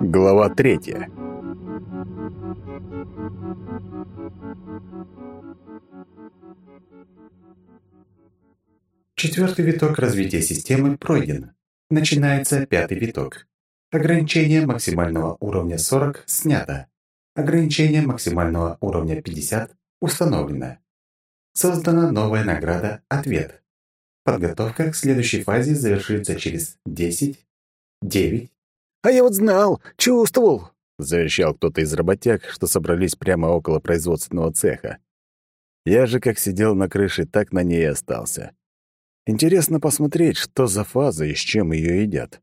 Глава третья. Четвертый виток развития системы пройден. Начинается пятый виток. Ограничение максимального уровня 40 снято. Ограничение максимального уровня 50 установлено. Создана новая награда «Ответ». Подготовка к следующей фазе завершится через 10, 9. «А я вот знал, чувствовал!» — заверещал кто-то из работяг, что собрались прямо около производственного цеха. Я же как сидел на крыше, так на ней и остался. Интересно посмотреть, что за фаза и с чем ее едят.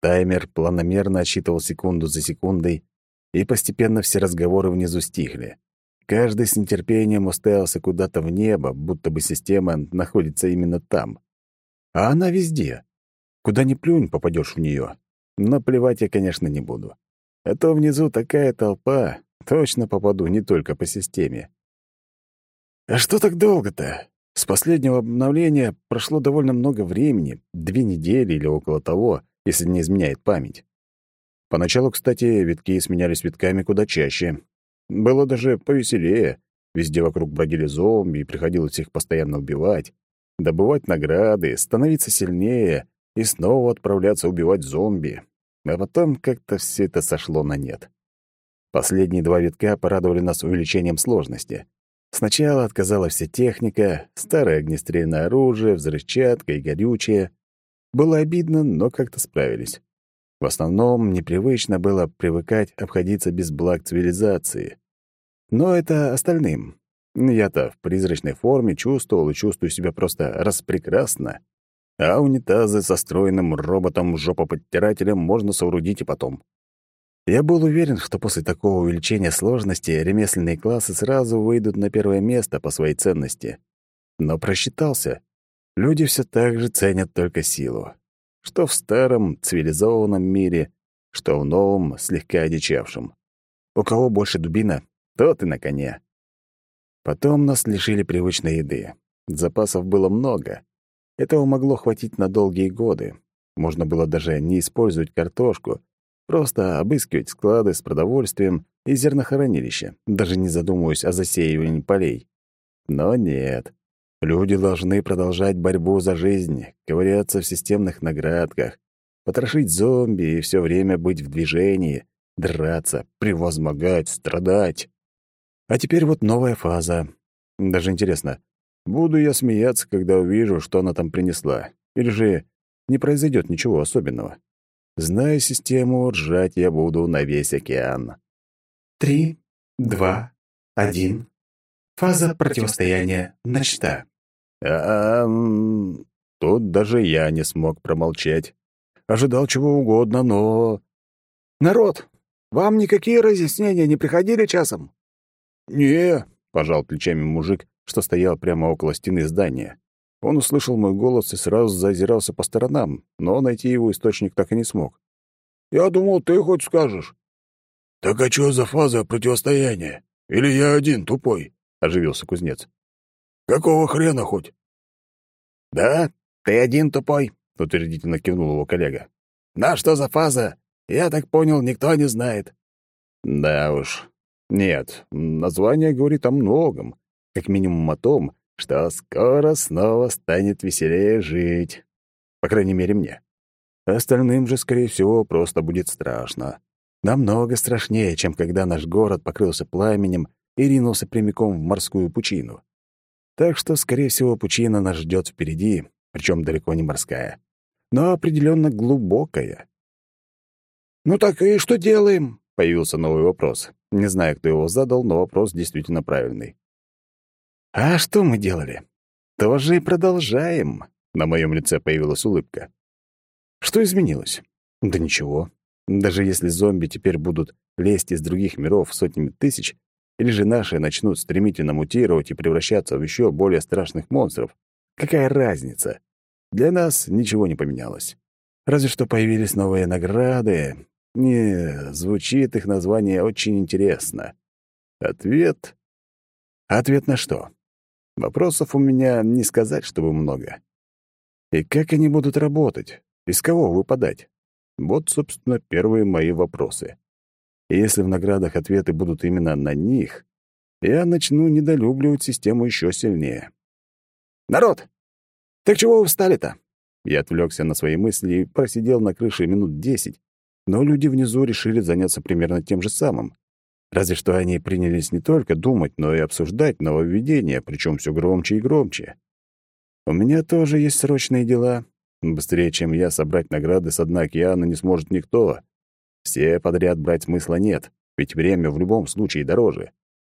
Таймер планомерно отсчитывал секунду за секундой, и постепенно все разговоры внизу стихли. Каждый с нетерпением уставился куда-то в небо, будто бы система находится именно там. А она везде. Куда ни плюнь, попадешь в нее. Но плевать я, конечно, не буду. А то внизу такая толпа, точно попаду не только по системе. «А что так долго-то?» С последнего обновления прошло довольно много времени, две недели или около того, если не изменяет память. Поначалу, кстати, витки сменялись витками куда чаще. Было даже повеселее. Везде вокруг бродили зомби, и приходилось их постоянно убивать, добывать награды, становиться сильнее и снова отправляться убивать зомби. А потом как-то все это сошло на нет. Последние два витка порадовали нас увеличением сложности. Сначала отказала вся техника, старое огнестрельное оружие, взрывчатка и горючее. Было обидно, но как-то справились. В основном непривычно было привыкать обходиться без благ цивилизации. Но это остальным. Я-то в призрачной форме чувствовал и чувствую себя просто распрекрасно. А унитазы со стройным роботом-жопоподтирателем можно соорудить и потом. Я был уверен, что после такого увеличения сложности ремесленные классы сразу выйдут на первое место по своей ценности. Но просчитался. Люди все так же ценят только силу. Что в старом, цивилизованном мире, что в новом, слегка одичавшем. У кого больше дубина, тот и на коне. Потом нас лишили привычной еды. Запасов было много. Этого могло хватить на долгие годы. Можно было даже не использовать картошку, Просто обыскивать склады с продовольствием и зернохранилища, даже не задумываясь о засеивании полей. Но нет. Люди должны продолжать борьбу за жизнь, ковыряться в системных наградках, потрошить зомби и все время быть в движении, драться, превозмогать, страдать. А теперь вот новая фаза. Даже интересно, буду я смеяться, когда увижу, что она там принесла, или же не произойдет ничего особенного. Зная систему, ржать я буду на весь океан. Три, два, один. Фаза противостояния начата. А, -а, тут даже я не смог промолчать. Ожидал чего угодно, но... «Народ, вам никакие разъяснения не приходили часом?» «Не», — пожал плечами мужик, что стоял прямо около стены здания. Он услышал мой голос и сразу зазирался по сторонам, но найти его источник так и не смог. «Я думал, ты хоть скажешь». «Так а что за фаза противостояния? Или я один тупой?» — оживился кузнец. «Какого хрена хоть?» «Да, ты один тупой», — утвердительно кивнул его коллега. «На что за фаза? Я так понял, никто не знает». «Да уж. Нет, название говорит о многом, как минимум о том, что скоро снова станет веселее жить. По крайней мере, мне. Остальным же, скорее всего, просто будет страшно. Намного страшнее, чем когда наш город покрылся пламенем и ринулся прямиком в морскую пучину. Так что, скорее всего, пучина нас ждет впереди, причем далеко не морская, но определенно глубокая. «Ну так и что делаем?» — появился новый вопрос. Не знаю, кто его задал, но вопрос действительно правильный. «А что мы делали? Тоже и продолжаем». На моем лице появилась улыбка. Что изменилось? Да ничего. Даже если зомби теперь будут лезть из других миров сотнями тысяч, или же наши начнут стремительно мутировать и превращаться в еще более страшных монстров, какая разница? Для нас ничего не поменялось. Разве что появились новые награды. Не, звучит их название очень интересно. Ответ? Ответ на что? Вопросов у меня не сказать, чтобы много. И как они будут работать? Из кого выпадать? Вот, собственно, первые мои вопросы. И если в наградах ответы будут именно на них, я начну недолюбливать систему еще сильнее. «Народ! Так чего вы встали-то?» Я отвлекся на свои мысли и просидел на крыше минут десять, но люди внизу решили заняться примерно тем же самым. Разве что они принялись не только думать, но и обсуждать нововведения, причем все громче и громче. У меня тоже есть срочные дела. Быстрее, чем я, собрать награды с дна океана не сможет никто. Все подряд брать смысла нет, ведь время в любом случае дороже.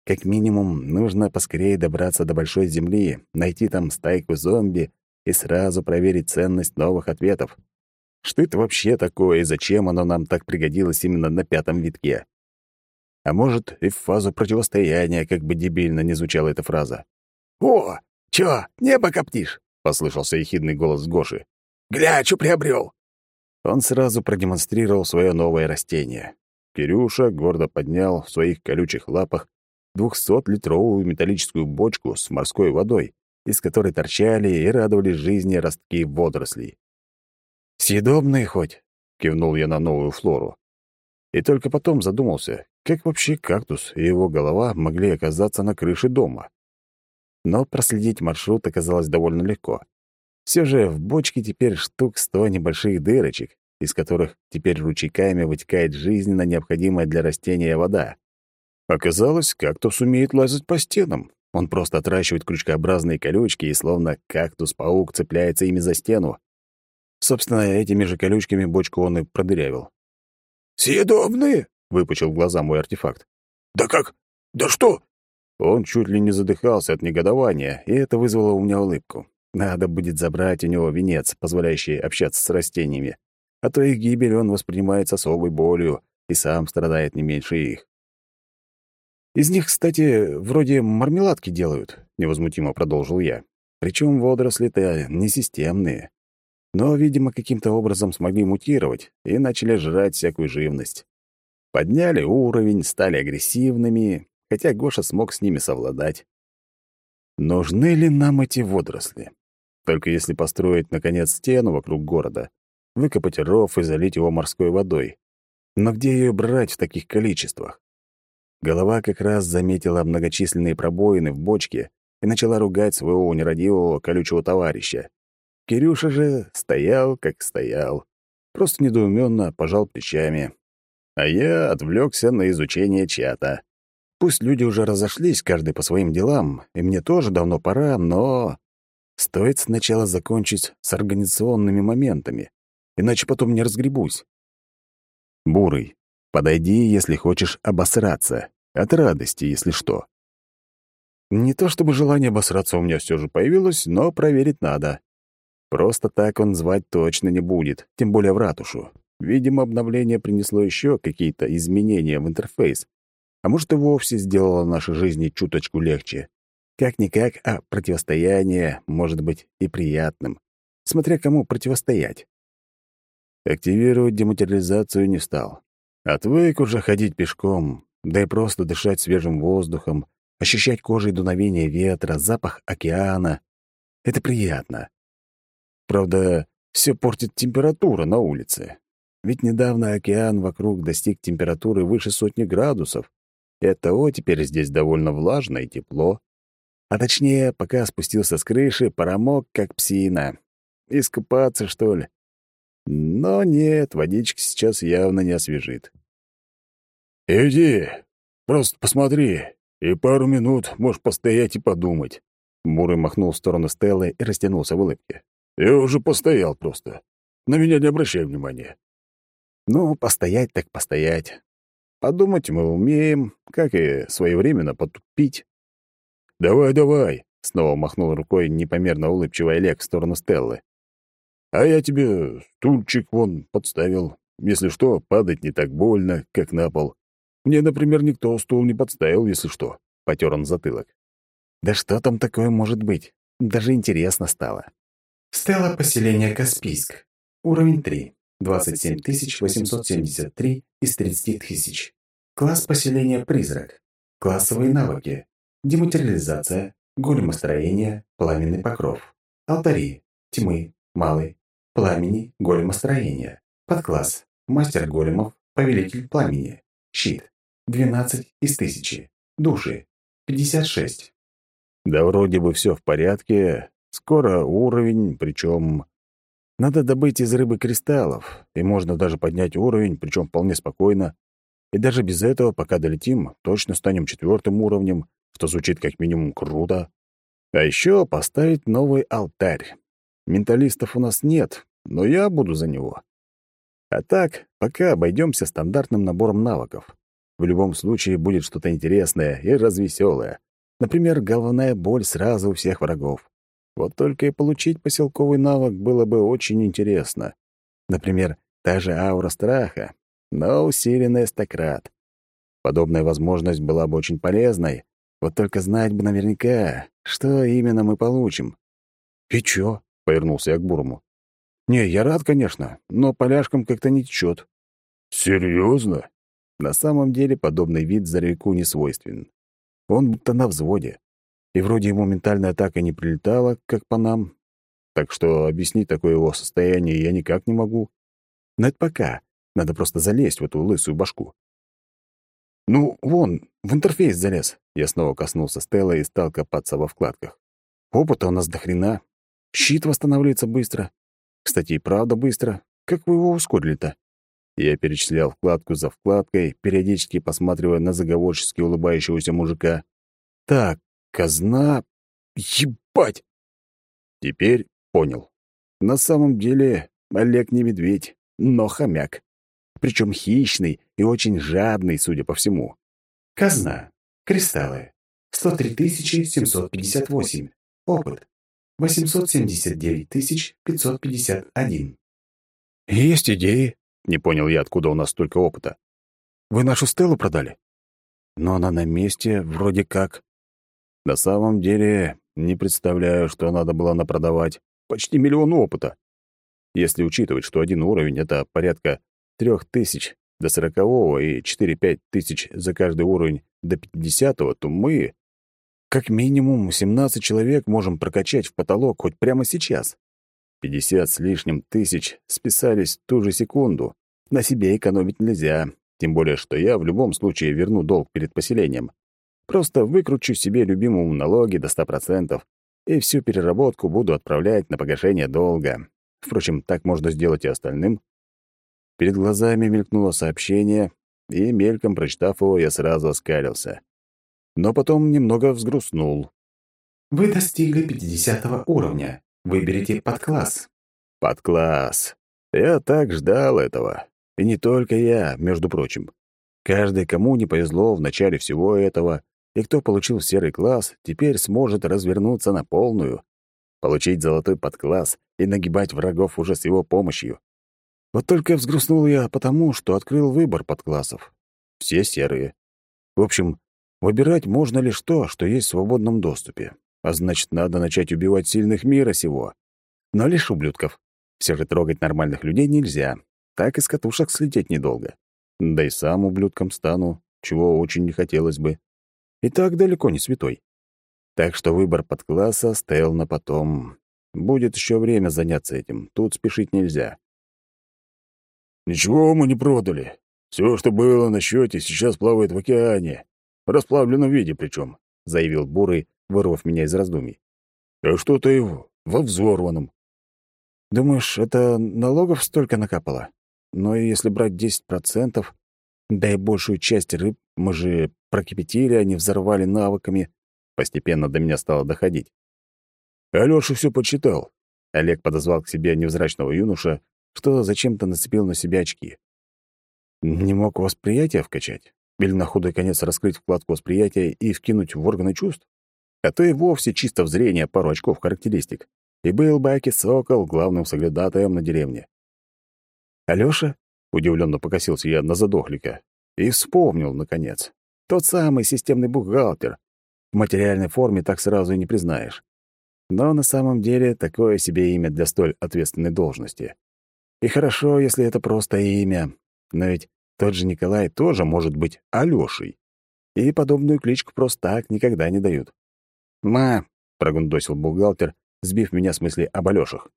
Как минимум, нужно поскорее добраться до Большой Земли, найти там стайку зомби и сразу проверить ценность новых ответов. Что это вообще такое и зачем оно нам так пригодилось именно на пятом витке? А может, и в фазу противостояния, как бы дебильно не звучала эта фраза. «О, чё, небо коптишь?» — послышался ехидный голос Гоши. «Гля, чё приобрел? Он сразу продемонстрировал свое новое растение. Кирюша гордо поднял в своих колючих лапах двухсотлитровую металлическую бочку с морской водой, из которой торчали и радовались жизни ростки водорослей. «Съедобные хоть?» — кивнул я на новую флору. И только потом задумался, как вообще кактус и его голова могли оказаться на крыше дома. Но проследить маршрут оказалось довольно легко. Все же в бочке теперь штук сто небольших дырочек, из которых теперь ручейками вытекает жизненно необходимая для растения вода. Оказалось, кактус умеет лазать по стенам. Он просто отращивает крючкообразные колючки и словно кактус-паук цепляется ими за стену. Собственно, этими же колючками бочку он и продырявил. «Съедобные?» — выпучил глаза мой артефакт. «Да как? Да что?» Он чуть ли не задыхался от негодования, и это вызвало у меня улыбку. Надо будет забрать у него венец, позволяющий общаться с растениями. А то их гибель он воспринимает с особой болью и сам страдает не меньше их. Из них, кстати, вроде мармеладки делают, невозмутимо продолжил я. Причем водоросли-то несистемные но, видимо, каким-то образом смогли мутировать и начали жрать всякую живность. Подняли уровень, стали агрессивными, хотя Гоша смог с ними совладать. Нужны ли нам эти водоросли? Только если построить, наконец, стену вокруг города, выкопать ров и залить его морской водой. Но где ее брать в таких количествах? Голова как раз заметила многочисленные пробоины в бочке и начала ругать своего нерадивого колючего товарища. Кирюша же стоял, как стоял, просто недоуменно пожал плечами. А я отвлекся на изучение чата. Пусть люди уже разошлись, каждый по своим делам, и мне тоже давно пора, но... Стоит сначала закончить с организационными моментами, иначе потом не разгребусь. Бурый, подойди, если хочешь обосраться. От радости, если что. Не то чтобы желание обосраться у меня все же появилось, но проверить надо. Просто так он звать точно не будет, тем более в ратушу. Видимо, обновление принесло еще какие-то изменения в интерфейс. А может, и вовсе сделало наши жизни чуточку легче. Как-никак, а противостояние может быть и приятным, смотря кому противостоять. Активировать дематериализацию не стал. Отвык уже ходить пешком, да и просто дышать свежим воздухом, ощущать кожей дуновение ветра, запах океана. Это приятно. Правда, все портит температура на улице. Ведь недавно океан вокруг достиг температуры выше сотни градусов, и оттого теперь здесь довольно влажно и тепло. А точнее, пока спустился с крыши, промок, как псина. Искупаться, что ли? Но нет, водичка сейчас явно не освежит. «Иди, просто посмотри, и пару минут можешь постоять и подумать». Бурый махнул в сторону Стеллы и растянулся в улыбке. Я уже постоял просто. На меня не обращай внимания. Ну, постоять так постоять. Подумать мы умеем, как и своевременно потупить. «Давай, давай!» — снова махнул рукой непомерно улыбчивый Олег в сторону Стеллы. «А я тебе стульчик вон подставил. Если что, падать не так больно, как на пол. Мне, например, никто стул не подставил, если что», — потер он затылок. «Да что там такое может быть? Даже интересно стало». Стелла поселения Каспийск. Уровень 3. 27 873 из 30 тысяч. Класс поселения Призрак. Классовые навыки. Дематериализация, големостроение, пламенный покров. Алтари. Тьмы. Малый. пламени, големостроения. Подкласс. Мастер големов, повелитель пламени. Щит. 12 из 1000. Души. 56. Да вроде бы все в порядке. Скоро уровень, причем надо добыть из рыбы кристаллов, и можно даже поднять уровень, причем вполне спокойно. И даже без этого, пока долетим, точно станем четвертым уровнем, что звучит как минимум круто. А еще поставить новый алтарь. Менталистов у нас нет, но я буду за него. А так, пока обойдемся стандартным набором навыков. В любом случае будет что-то интересное и развеселое. Например, головная боль сразу у всех врагов. Вот только и получить поселковый навык было бы очень интересно. Например, та же аура страха, но усиленная стократ. Подобная возможность была бы очень полезной, вот только знать бы наверняка, что именно мы получим. «И чё?» — повернулся я к Бурому. «Не, я рад, конечно, но поляшкам как-то не течет. «Серьезно?» На самом деле подобный вид здоровяку не свойственен. Он будто на взводе и вроде ему ментальная атака не прилетала, как по нам. Так что объяснить такое его состояние я никак не могу. Но это пока. Надо просто залезть в эту лысую башку. «Ну, вон, в интерфейс залез». Я снова коснулся Стелла и стал копаться во вкладках. «Опыта у нас до хрена. Щит восстанавливается быстро. Кстати, и правда быстро. Как вы его ускорили-то?» Я перечислял вкладку за вкладкой, периодически посматривая на заговорчески улыбающегося мужика. «Так, Казна... Ебать! Теперь понял. На самом деле Олег не медведь, но хомяк. Причем хищный и очень жадный, судя по всему. Казна. Кристаллы. 103 758. Опыт. 879 551. «Есть идеи?» — не понял я, откуда у нас столько опыта. «Вы нашу Стеллу продали?» «Но она на месте, вроде как. На самом деле, не представляю, что надо было напродавать. Почти миллион опыта. Если учитывать, что один уровень — это порядка трех тысяч до сорокового и четыре-пять тысяч за каждый уровень до пятидесятого, то мы, как минимум, семнадцать человек можем прокачать в потолок хоть прямо сейчас. Пятьдесят с лишним тысяч списались в ту же секунду. На себе экономить нельзя, тем более, что я в любом случае верну долг перед поселением. Просто выкручу себе любимому налоги до 100%, и всю переработку буду отправлять на погашение долга. Впрочем, так можно сделать и остальным. Перед глазами мелькнуло сообщение, и, мельком прочитав его, я сразу оскалился. Но потом немного взгрустнул. «Вы достигли 50 уровня. Выберите подкласс». «Подкласс. Я так ждал этого. И не только я, между прочим. Каждый, кому не повезло в начале всего этого, и кто получил серый класс, теперь сможет развернуться на полную, получить золотой подкласс и нагибать врагов уже с его помощью. Вот только взгрустнул я потому, что открыл выбор подклассов. Все серые. В общем, выбирать можно лишь то, что есть в свободном доступе. А значит, надо начать убивать сильных мира сего. Но лишь ублюдков. Все же трогать нормальных людей нельзя. Так из катушек слететь недолго. Да и сам ублюдком стану, чего очень не хотелось бы и так далеко не святой. Так что выбор подкласса стоял на потом. Будет еще время заняться этим, тут спешить нельзя. «Ничего мы не продали. Все, что было на счете, сейчас плавает в океане. В расплавленном виде причем», — заявил Бурый, вырвав меня из раздумий. «А что-то его во взорванном». «Думаешь, это налогов столько накапало? Но если брать 10%, да и большую часть рыб мы же прокипятили, а не взорвали навыками. Постепенно до меня стало доходить. Алёша все подсчитал. Олег подозвал к себе невзрачного юноша, что зачем-то нацепил на себя очки. Не мог восприятие вкачать? Или на худой конец раскрыть вкладку восприятия и вкинуть в органы чувств? А то и вовсе чисто в зрение пару очков характеристик. И был Баки Сокол главным соглядатаем на деревне. «Алёша?» — удивленно покосился я на задохлика. И вспомнил, наконец. Тот самый системный бухгалтер. В материальной форме так сразу и не признаешь. Но на самом деле такое себе имя для столь ответственной должности. И хорошо, если это просто имя. Но ведь тот же Николай тоже может быть Алёшей. И подобную кличку просто так никогда не дают. «Ма», — прогундосил бухгалтер, сбив меня с мысли об Алёшах.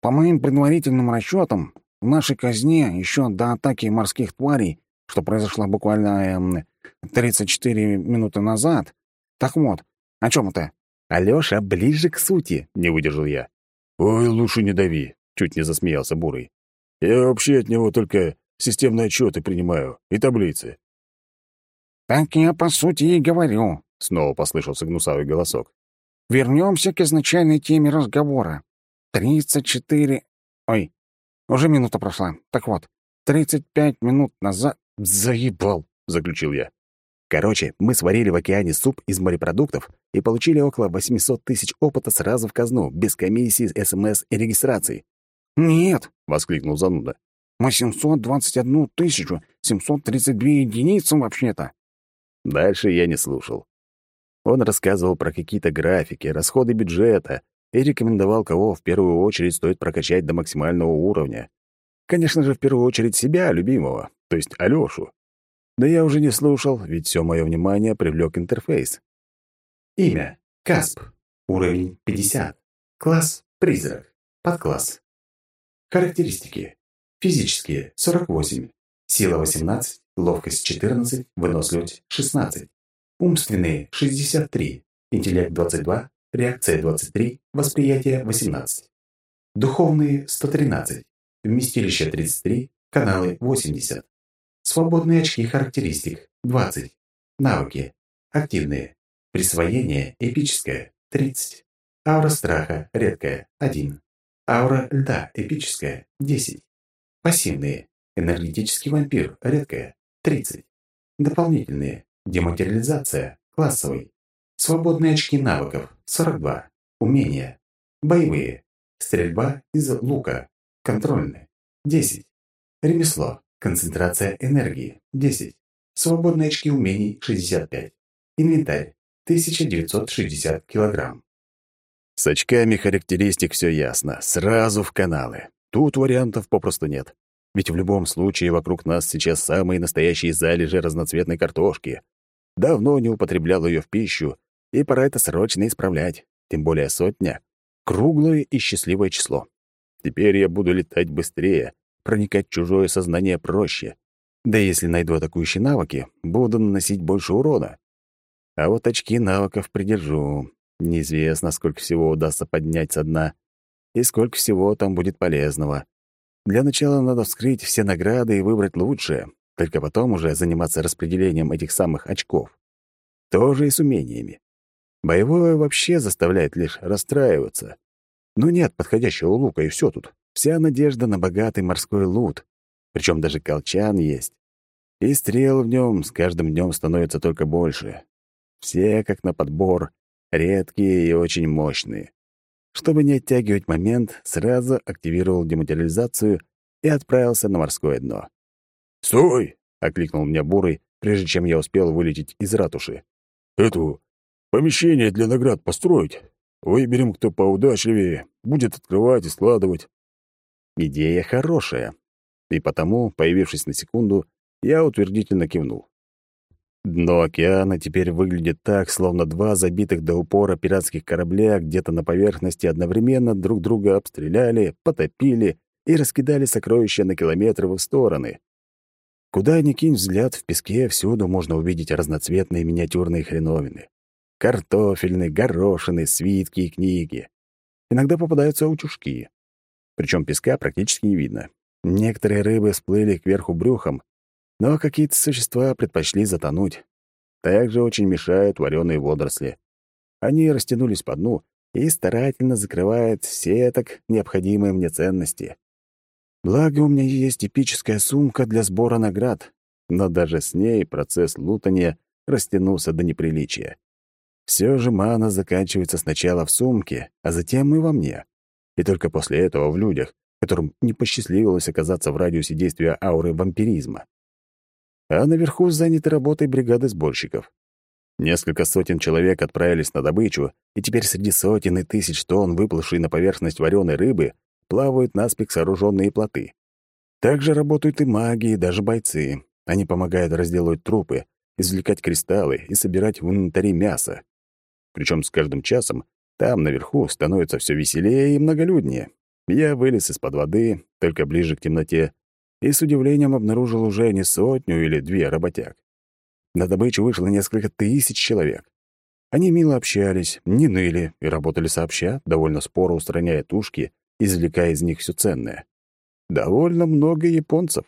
По моим предварительным расчетам, в нашей казне еще до атаки морских тварей, что произошло буквально э, 34 минуты назад. Так вот, о чем это? Алёша ближе к сути, не выдержал я. «Ой, лучше не дави», — чуть не засмеялся Бурый. «Я вообще от него только системные отчеты принимаю и таблицы». «Так я, по сути, и говорю», — снова послышался гнусавый голосок. «Вернемся к изначальной теме разговора. Тридцать четыре... Ой, уже минута прошла. Так вот, тридцать пять минут назад... Заебал, заключил я. Короче, мы сварили в океане суп из морепродуктов и получили около 800 тысяч опыта сразу в казну, без комиссии, СМС и регистрации. «Нет!» — воскликнул зануда. «Восемьсот двадцать одну тысячу семьсот тридцать две единицы вообще-то!» Дальше я не слушал. Он рассказывал про какие-то графики, расходы бюджета, и рекомендовал, кого в первую очередь стоит прокачать до максимального уровня. Конечно же, в первую очередь себя, любимого, то есть Алёшу. Да я уже не слушал, ведь все мое внимание привлек интерфейс. Имя. Касп. Уровень 50. Класс. Призрак. Подкласс. Характеристики. Физические. 48. Сила 18. Ловкость 14. Выносливость 16. Умственные. 63. Интеллект 22 реакция 23, восприятие 18. Духовные 113, вместилище 33, каналы 80. Свободные очки характеристик 20. Навыки. Активные. Присвоение эпическое 30. Аура страха редкая 1. Аура льда эпическая 10. Пассивные. Энергетический вампир редкая 30. Дополнительные. Дематериализация классовый Свободные очки навыков – 42. Умения. Боевые. Стрельба из лука. Контрольные. 10. Ремесло. Концентрация энергии. 10. Свободные очки умений – 65. Инвентарь. 1960 килограмм. С очками характеристик все ясно. Сразу в каналы. Тут вариантов попросту нет. Ведь в любом случае вокруг нас сейчас самые настоящие залежи разноцветной картошки. Давно не употреблял ее в пищу, и пора это срочно исправлять. Тем более сотня — круглое и счастливое число. Теперь я буду летать быстрее, проникать в чужое сознание проще. Да если найду атакующие навыки, буду наносить больше урона. А вот очки навыков придержу. Неизвестно, сколько всего удастся поднять со дна, и сколько всего там будет полезного. Для начала надо вскрыть все награды и выбрать лучшее, только потом уже заниматься распределением этих самых очков. Тоже и с умениями. Боевое вообще заставляет лишь расстраиваться. Ну нет подходящего лука, и все тут. Вся надежда на богатый морской лут. Причем даже колчан есть. И стрел в нем с каждым днем становится только больше. Все, как на подбор, редкие и очень мощные. Чтобы не оттягивать момент, сразу активировал дематериализацию и отправился на морское дно. «Стой!» — окликнул меня Бурый, прежде чем я успел вылететь из ратуши. «Эту Помещение для наград построить. Выберем, кто поудачливее, будет открывать и складывать. Идея хорошая. И потому, появившись на секунду, я утвердительно кивнул. Дно океана теперь выглядит так, словно два забитых до упора пиратских корабля где-то на поверхности одновременно друг друга обстреляли, потопили и раскидали сокровища на километры в стороны. Куда ни кинь взгляд, в песке всюду можно увидеть разноцветные миниатюрные хреновины. Картофельные, горошины, свитки и книги. Иногда попадаются утюжки. Причем песка практически не видно. Некоторые рыбы всплыли кверху брюхом, но какие-то существа предпочли затонуть. Также очень мешают вареные водоросли. Они растянулись по дну и старательно закрывают все так необходимые мне ценности. Благо, у меня есть эпическая сумка для сбора наград, но даже с ней процесс лутания растянулся до неприличия. Все же мана заканчивается сначала в сумке, а затем и во мне. И только после этого в людях, которым не посчастливилось оказаться в радиусе действия ауры вампиризма. А наверху заняты работой бригады сборщиков. Несколько сотен человек отправились на добычу, и теперь среди сотен и тысяч тонн, выплывшей на поверхность вареной рыбы, плавают наспех сооруженные плоты. Также работают и маги, и даже бойцы. Они помогают разделывать трупы, извлекать кристаллы и собирать в инвентаре мясо. Причем с каждым часом там, наверху, становится все веселее и многолюднее. Я вылез из-под воды, только ближе к темноте, и с удивлением обнаружил уже не сотню или две работяг. На добычу вышло несколько тысяч человек. Они мило общались, не ныли и работали сообща, довольно споро устраняя тушки, извлекая из них все ценное. Довольно много японцев.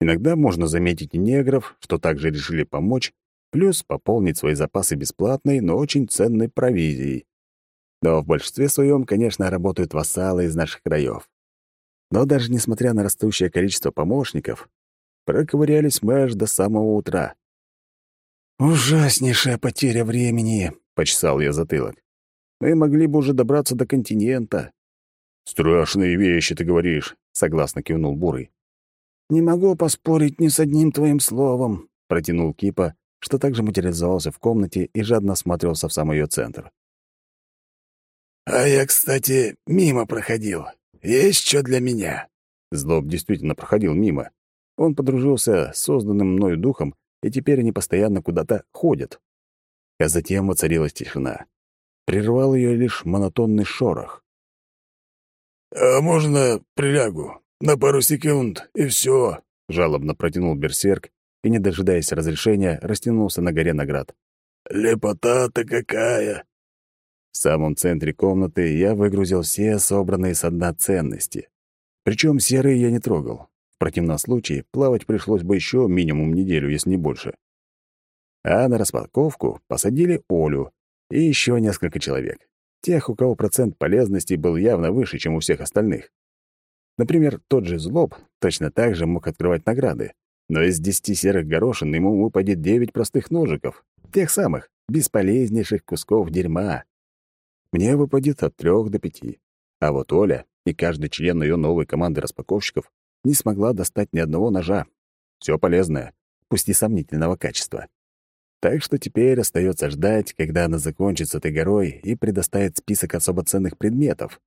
Иногда можно заметить негров, что также решили помочь, плюс пополнить свои запасы бесплатной, но очень ценной провизией. Но в большинстве своем, конечно, работают вассалы из наших краев. Но даже несмотря на растущее количество помощников, проковырялись мы аж до самого утра. «Ужаснейшая потеря времени», — почесал я затылок. «Мы могли бы уже добраться до континента». «Страшные вещи, ты говоришь», — согласно кивнул Бурый. «Не могу поспорить ни с одним твоим словом», — протянул Кипа, что также материализовался в комнате и жадно осматривался в сам ее центр. «А я, кстати, мимо проходил. Есть что для меня?» Злоб действительно проходил мимо. Он подружился с созданным мною духом, и теперь они постоянно куда-то ходят. А затем воцарилась тишина. Прервал ее лишь монотонный шорох. «А можно прилягу? На пару секунд, и все, жалобно протянул берсерк и, не дожидаясь разрешения, растянулся на горе наград. «Лепота-то какая!» В самом центре комнаты я выгрузил все собранные со дна ценности. Причем серые я не трогал. В противном случае плавать пришлось бы еще минимум неделю, если не больше. А на распаковку посадили Олю и еще несколько человек. Тех, у кого процент полезности был явно выше, чем у всех остальных. Например, тот же Злоб точно так же мог открывать награды, но из десяти серых горошин ему выпадет девять простых ножиков, тех самых, бесполезнейших кусков дерьма мне выпадет от трех до пяти. А вот Оля и каждый член ее новой команды распаковщиков не смогла достать ни одного ножа. Все полезное, пусть и сомнительного качества. Так что теперь остается ждать, когда она закончится этой горой и предоставит список особо ценных предметов.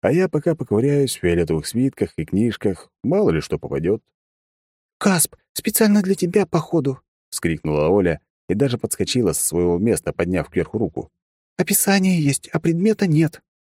А я пока поковыряюсь в фиолетовых свитках и книжках, мало ли что попадет. «Касп, специально для тебя, походу!» — вскрикнула Оля и даже подскочила со своего места, подняв кверху руку. Описание есть, а предмета нет».